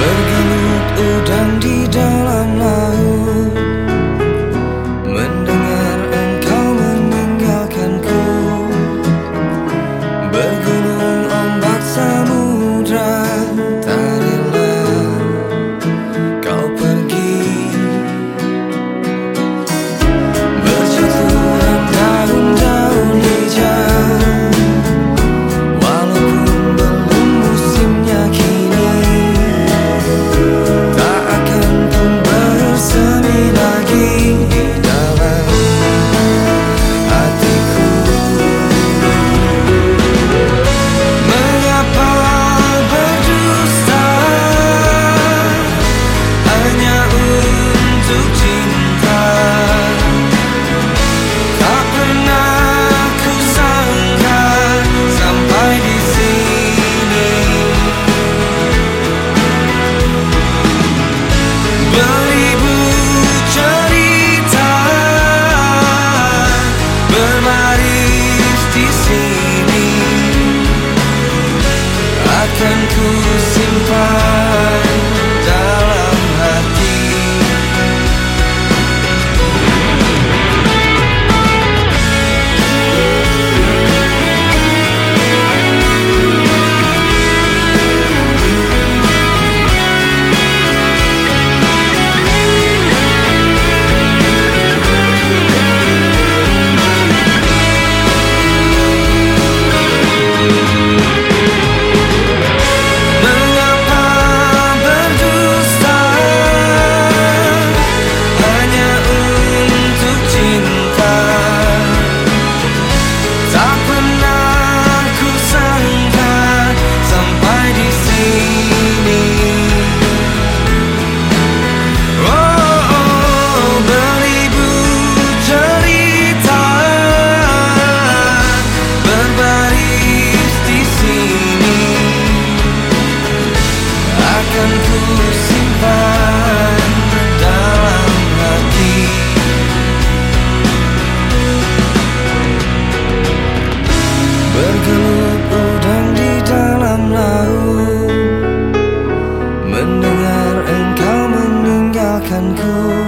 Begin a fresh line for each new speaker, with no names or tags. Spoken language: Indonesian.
Pergi akanku